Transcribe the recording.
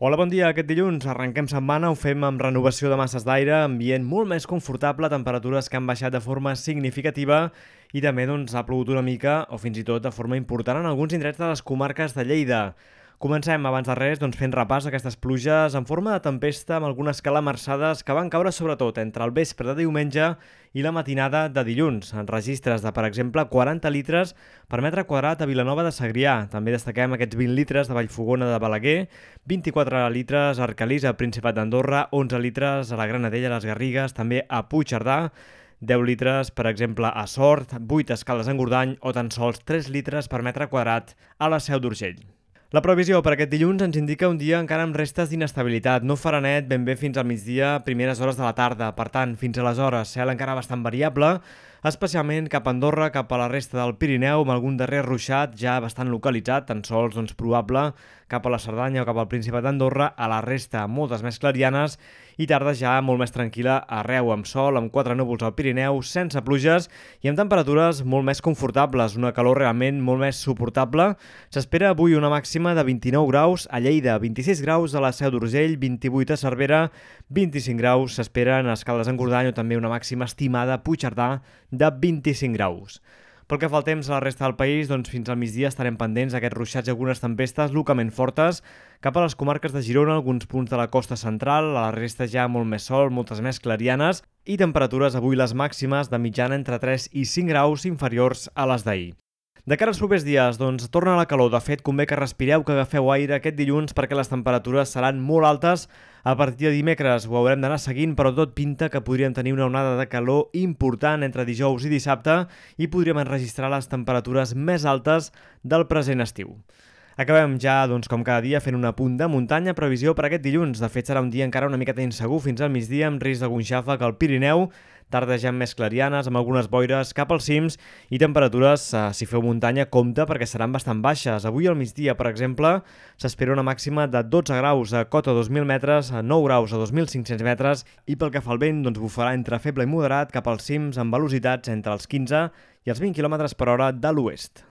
Hola, bon dia. Aquest dilluns arrenquem setmana, ho fem amb renovació de masses d'aire, ambient molt més confortable, temperatures que han baixat de forma significativa i també doncs, ha plogut una mica, o fins i tot de forma important, en alguns indrets de les comarques de Lleida. Comencem, abans de res, doncs, fent repàs a aquestes pluges en forma de tempesta amb algunes calamarsades que van caure sobretot entre el vespre de diumenge i la matinada de dilluns, en registres de, per exemple, 40 litres per metre quadrat a Vilanova de Segrià. També destaquem aquests 20 litres de Vallfogona de Balaguer, 24 litres a Arcalís, al Principat d'Andorra, 11 litres a la Granadella, a les Garrigues, també a Puigcerdà, 10 litres, per exemple, a Sort, 8 escales en Gordany o tan sols 3 litres per metre quadrat a la Seu d'Urgell. La previsió per aquest dilluns ens indica un dia encara amb restes d'inestabilitat. No farà net ben bé fins al migdia, primeres hores de la tarda. Per tant, fins aleshores, cel encara bastant variable, especialment cap a Andorra, cap a la resta del Pirineu, amb algun darrer ruixat ja bastant localitzat, tan sols doncs, probable cap a la Cerdanya o cap al Principat d'Andorra, a la resta moltes més clarianes i tarda ja molt més tranquil·la arreu, amb sol, amb quatre núvols al Pirineu, sense pluges i amb temperatures molt més confortables, una calor realment molt més suportable. S'espera avui una màxima de 29 graus a Lleida, 26 graus a la Seu d'Urgell, 28 a Cervera, 25 graus s'esperen a Escales en Gordany o també una màxima estimada a Puigcerdà de 25 graus. Pel que fa al temps a la resta del país, doncs fins al migdia estarem pendents d'aquests ruixats i algunes tempestes locament fortes cap a les comarques de Girona, alguns punts de la costa central, a la resta ja molt més sol, moltes més clarianes i temperatures avui les màximes de mitjana entre 3 i 5 graus inferiors a les d'ahir. De cara als propers dies, doncs, torna la calor. De fet, convé que respireu, que agafeu aire aquest dilluns perquè les temperatures seran molt altes a partir de dimecres. Ho haurem d'anar seguint, però tot pinta que podríem tenir una onada de calor important entre dijous i dissabte i podríem enregistrar les temperatures més altes del present estiu. Acabem ja, doncs, com cada dia, fent un apunt de muntanya, previsió per aquest dilluns. De fet, serà un dia encara una miqueta insegur fins al migdia, amb risc d'algun xàfec al Pirineu, tardes ja més clarianes, amb algunes boires cap als cims i temperatures, eh, si feu muntanya, compte perquè seran bastant baixes. Avui al migdia, per exemple, s'espera una màxima de 12 graus a cota 2.000 metres, a 9 graus a 2.500 metres i pel que fa al vent, doncs bufarà entre feble i moderat cap als cims amb velocitats entre els 15 i els 20 km per hora de l'oest.